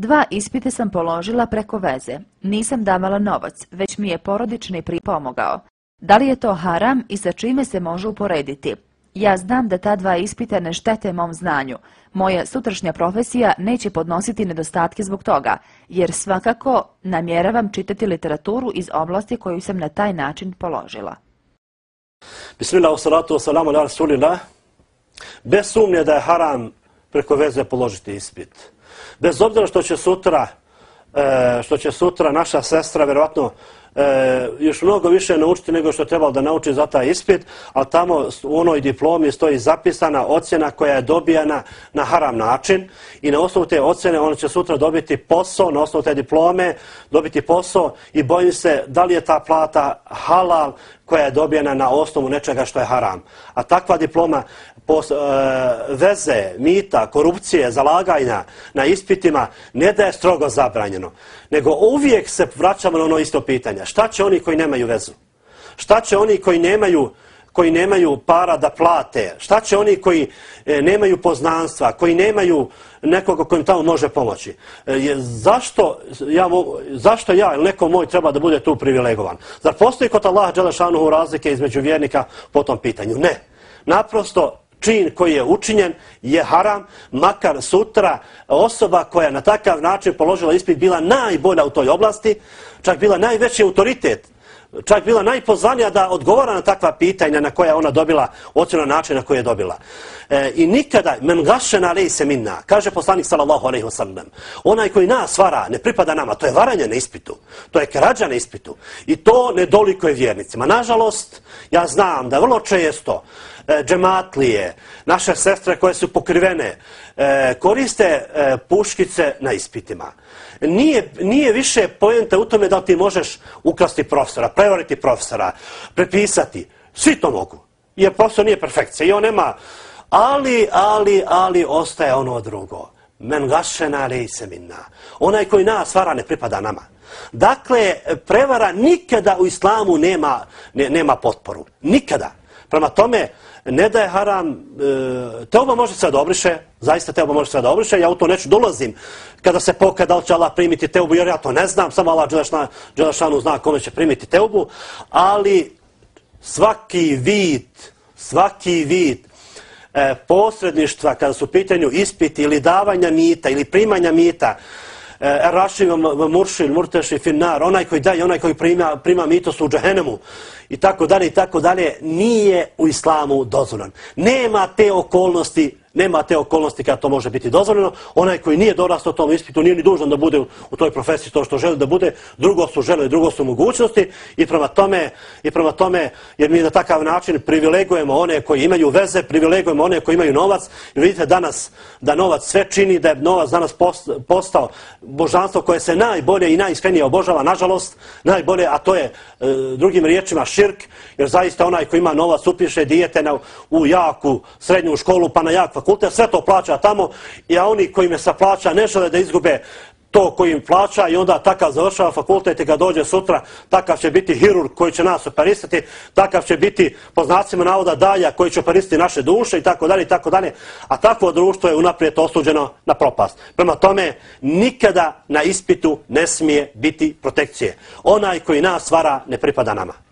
Dva ispite sam položila preko veze. Nisam davala novac, već mi je porodični pripomogao. Da li je to haram i sa čime se može uporediti? Ja znam da ta dva ispita ne štete mom znanju. Moja sutrašnja profesija neće podnositi nedostatke zbog toga, jer svakako namjeravam čitati literaturu iz oblasti koju sam na taj način položila. Bismillah, salatu, salamu, ala rasulillah. Bez sumnje da je haram preko veze položiti ispit. Bez obzira što će sutra, e, što će sutra naša sestra, verovatno, e, još mnogo više naučiti nego što je trebalo da nauči za taj ispit, ali tamo u onoj diplomi stoji zapisana ocjena koja je dobijana na haram način i na osnovu te ocjene on će sutra dobiti posao, na osnovu te diplome dobiti posao i bojim se da li je ta plata halal koja je dobijena na osnovu nečega što je haram. A takva diploma pos, e, veze, mita, korupcije, zalaganja na ispitima ne da je strogo zabranjeno, nego uvijek se vraćamo na ono isto pitanje. Šta će oni koji nemaju vezu? Šta će oni koji nemaju koji nemaju para da plate? Šta će oni koji e, nemaju poznanstva, koji nemaju nekoga kojim tamo može pomoći? E, je, zašto, ja, zašto ja ili neko moj treba da bude tu privilegovan? Zar postoji kod Allah Đelešanuhu razlike između vjernika po tom pitanju? Ne. Naprosto čin koji je učinjen je haram, makar sutra osoba koja na takav način položila ispit bila najbolja u toj oblasti, čak bila najveći autoritet, čak bila najpozvanija da odgovara na takva pitanja na koja ona dobila ocjena način na koji je dobila. E, I nikada, men gašena se minna, kaže poslanik sallallahu alaihi wa sallam, onaj koji nas vara, ne pripada nama, to je varanje na ispitu, to je krađa na ispitu. I to nedoliko je vjernicima. Nažalost, ja znam da vrlo često E, džematlije, naše sestre koje su pokrivene, e, koriste e, puškice na ispitima. Nije, nije više pojenta u tome da ti možeš ukrasti profesora, prevariti profesora, prepisati. Svi to mogu. Jer profesor nije perfekcija i on nema... Ali, ali, ali, ostaje ono drugo. Men gašena se minna. Onaj koji nas vara ne pripada nama. Dakle, prevara nikada u islamu nema, ne, nema potporu. Nikada. Prema tome, ne da je haram, e, teoba može se da obriše, zaista teoba može se da obriše, ja u to neću dolazim. Kada se pokaje da li će Allah primiti teobu, jer ja to ne znam, samo Allah Đelešanu zna kome će primiti teobu, ali svaki vid, svaki vid e, posredništva kada su u pitanju ispiti ili davanja mita ili primanja mita, Eh, Rašim, Muršil, Murteši, Finnar, onaj koji daje, onaj koji prima, prima mito su u džahenemu i tako dalje i tako dalje, nije u islamu dozvoljan. Nema te okolnosti nema te okolnosti kada to može biti dozvoljeno. Onaj koji nije dorastao tom ispitu nije ni dužan da bude u toj profesiji to što želi da bude. Drugo su žele, drugo su mogućnosti i prema tome, i prema tome jer mi na takav način privilegujemo one koji imaju veze, privilegujemo one koji imaju novac. I vidite danas da novac sve čini, da je novac danas postao božanstvo koje se najbolje i najiskrenije obožava, nažalost, najbolje, a to je e, drugim riječima širk, jer zaista onaj koji ima novac upiše dijete na, u jaku srednju školu pa na jak fakultet, sve to plaća tamo, i a oni koji me sa plaća ne žele da izgube to koji im plaća i onda takav završava fakultet i kad dođe sutra, takav će biti hirurg koji će nas operisati, takav će biti po znacima navoda dalja koji će operisati naše duše i tako dalje i tako dalje, a takvo društvo je unaprijed osuđeno na propast. Prema tome, nikada na ispitu ne smije biti protekcije. Onaj koji nas stvara ne pripada nama.